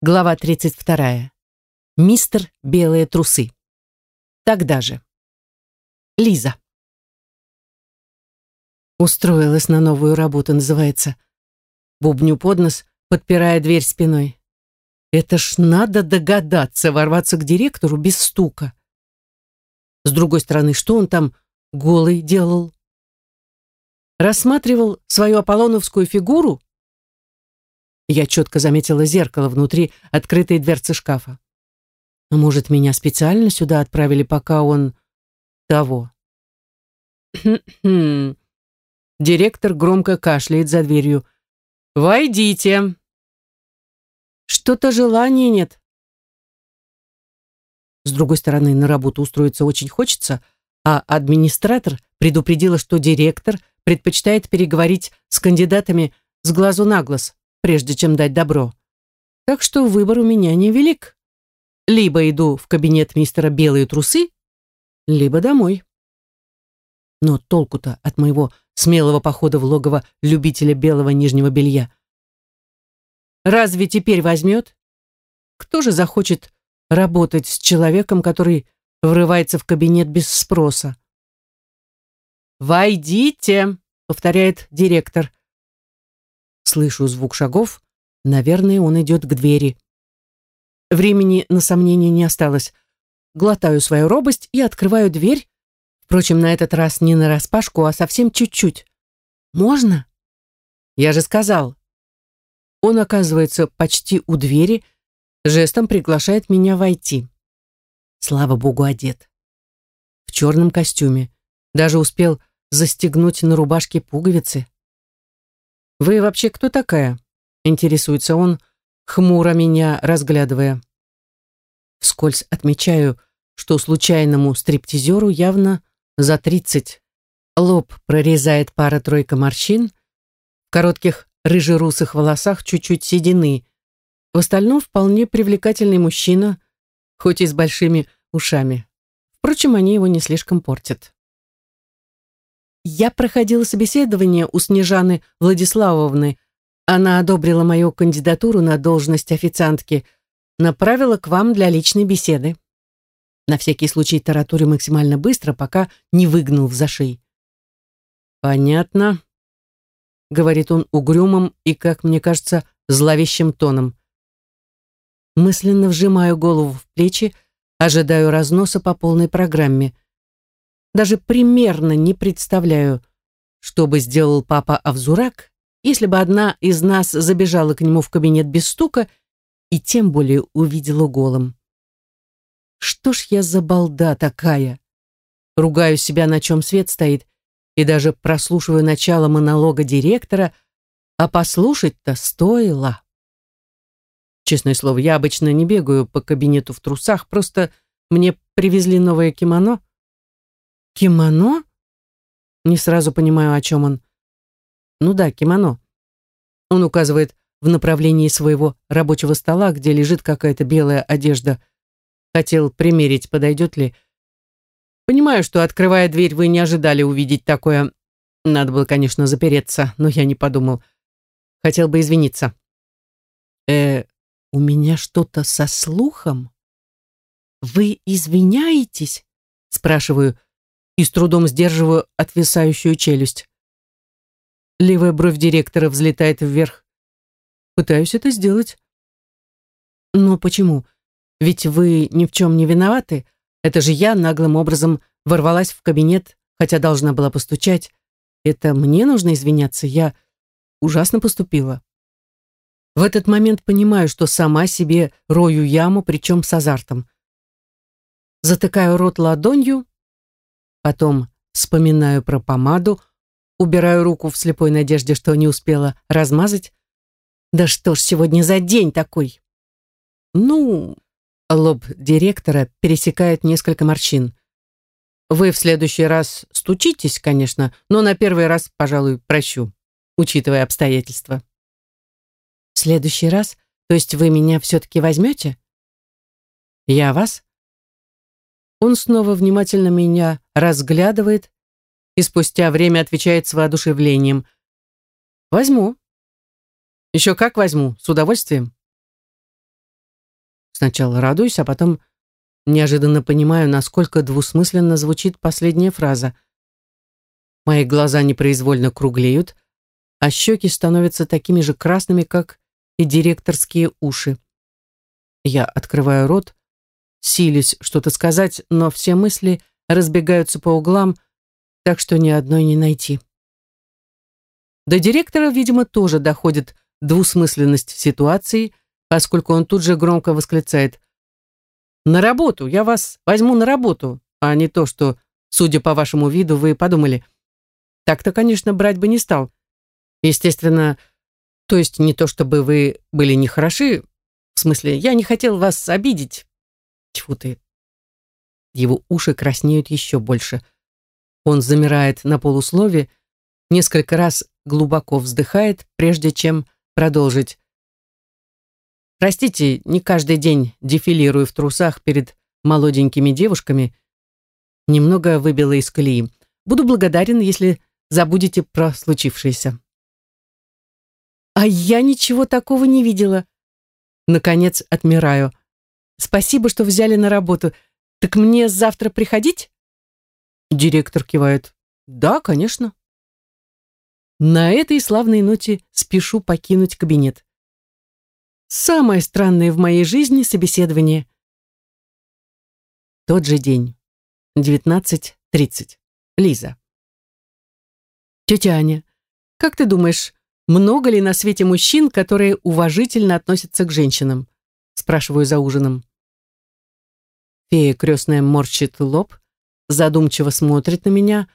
Глава 32. Мистер Белые трусы. Тогда же. Лиза. Устроилась на новую работу, называется. Бубню под нос, подпирая дверь спиной. Это ж надо догадаться ворваться к директору без стука. С другой стороны, что он там голый делал? Рассматривал свою аполлоновскую фигуру я четко заметила зеркало внутри открытой дверцы шкафа. А может, меня специально сюда отправили, пока он... того. Директор громко кашляет за дверью. «Войдите!» «Что-то желания нет». С другой стороны, на работу устроиться очень хочется, а администратор предупредила, что директор предпочитает переговорить с кандидатами с глазу на глаз прежде чем дать добро. Так что выбор у меня невелик. Либо иду в кабинет мистера Белые трусы, либо домой. Но толку-то от моего смелого похода в логово любителя белого нижнего белья. Разве теперь возьмет? Кто же захочет работать с человеком, который врывается в кабинет без спроса? «Войдите!» — повторяет директор. Слышу звук шагов. Наверное, он идет к двери. Времени на сомнение не осталось. Глотаю свою робость и открываю дверь. Впрочем, на этот раз не нараспашку, а совсем чуть-чуть. «Можно?» «Я же сказал». Он оказывается почти у двери, жестом приглашает меня войти. Слава богу, одет. В черном костюме. Даже успел застегнуть на рубашке пуговицы. «Вы вообще кто такая?» — интересуется он, хмуро меня разглядывая. Вскользь отмечаю, что случайному стриптизеру явно за тридцать. Лоб прорезает пара-тройка морщин, в коротких рыжерусых волосах чуть-чуть седины. В остальном вполне привлекательный мужчина, хоть и с большими ушами. Впрочем, они его не слишком портят. Я проходила собеседование у Снежаны Владиславовны. Она одобрила мою кандидатуру на должность официантки, направила к вам для личной беседы. На всякий случай таратурю максимально быстро, пока не выгнал в зашей. «Понятно», — говорит он угрюмым и, как мне кажется, зловещим тоном. Мысленно вжимаю голову в плечи, ожидаю разноса по полной программе — даже примерно не представляю, что бы сделал папа Авзурак, если бы одна из нас забежала к нему в кабинет без стука и тем более увидела голым. Что ж я за балда такая? Ругаю себя, на чем свет стоит, и даже прослушиваю начало монолога директора, а послушать-то стоило. Честное слово, я обычно не бегаю по кабинету в трусах, просто мне привезли новое кимоно, «Кимоно?» Не сразу понимаю, о чем он. «Ну да, кимоно». Он указывает в направлении своего рабочего стола, где лежит какая-то белая одежда. Хотел примерить, подойдет ли. Понимаю, что, открывая дверь, вы не ожидали увидеть такое. Надо было, конечно, запереться, но я не подумал. Хотел бы извиниться. Э, у меня что-то со слухом? Вы извиняетесь? Спрашиваю, и с трудом сдерживаю отвисающую челюсть. Левая бровь директора взлетает вверх. Пытаюсь это сделать. Но почему? Ведь вы ни в чем не виноваты. Это же я наглым образом ворвалась в кабинет, хотя должна была постучать. Это мне нужно извиняться. Я ужасно поступила. В этот момент понимаю, что сама себе рою яму, причем с азартом. Затыкаю рот ладонью Потом вспоминаю про помаду, убираю руку в слепой надежде, что не успела размазать. Да что ж сегодня за день такой? Ну, лоб директора пересекает несколько морщин. Вы в следующий раз стучитесь, конечно, но на первый раз, пожалуй, прощу, учитывая обстоятельства. В следующий раз? То есть вы меня все-таки возьмете? Я вас? Он снова внимательно меня разглядывает и спустя время отвечает с воодушевлением. «Возьму». «Еще как возьму, с удовольствием». Сначала радуюсь, а потом неожиданно понимаю, насколько двусмысленно звучит последняя фраза. Мои глаза непроизвольно круглеют, а щеки становятся такими же красными, как и директорские уши. Я открываю рот, силюсь что-то сказать, но все мысли разбегаются по углам, так что ни одной не найти. До директора, видимо, тоже доходит двусмысленность ситуации, поскольку он тут же громко восклицает «На работу! Я вас возьму на работу!» а не то, что, судя по вашему виду, вы подумали. Так-то, конечно, брать бы не стал. Естественно, то есть не то, чтобы вы были нехороши, в смысле, я не хотел вас обидеть. Тьфу ты. Его уши краснеют еще больше. Он замирает на полуслове, несколько раз глубоко вздыхает, прежде чем продолжить. Простите, не каждый день дефилирую в трусах перед молоденькими девушками. Немного выбила из колеи. Буду благодарен, если забудете про случившееся. А я ничего такого не видела. Наконец отмираю. Спасибо, что взяли на работу. Так мне завтра приходить? Директор кивает. Да, конечно. На этой славной ноте спешу покинуть кабинет. Самое странное в моей жизни собеседование. Тот же день. 19.30. Лиза. Тетя Аня, как ты думаешь, много ли на свете мужчин, которые уважительно относятся к женщинам? Спрашиваю за ужином. Фея крестная морщит лоб, задумчиво смотрит на меня,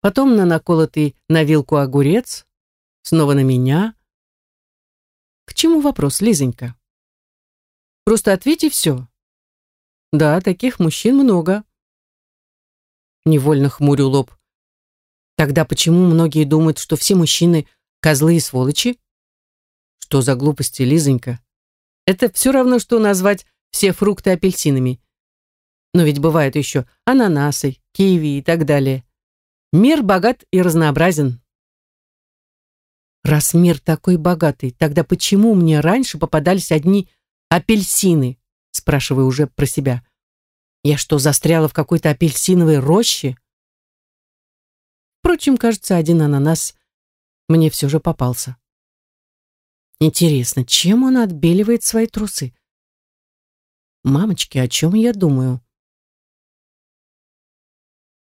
потом на наколотый на вилку огурец, снова на меня. К чему вопрос, Лизонька? Просто ответь и все. Да, таких мужчин много. Невольно хмурю лоб. Тогда почему многие думают, что все мужчины козлы и сволочи? Что за глупости, Лизонька? Это все равно, что назвать все фрукты апельсинами. Но ведь бывают еще ананасы, киви и так далее. Мир богат и разнообразен. Раз мир такой богатый, тогда почему мне раньше попадались одни апельсины? Спрашиваю уже про себя. Я что, застряла в какой-то апельсиновой роще? Впрочем, кажется, один ананас мне все же попался. Интересно, чем он отбеливает свои трусы? Мамочки, о чем я думаю?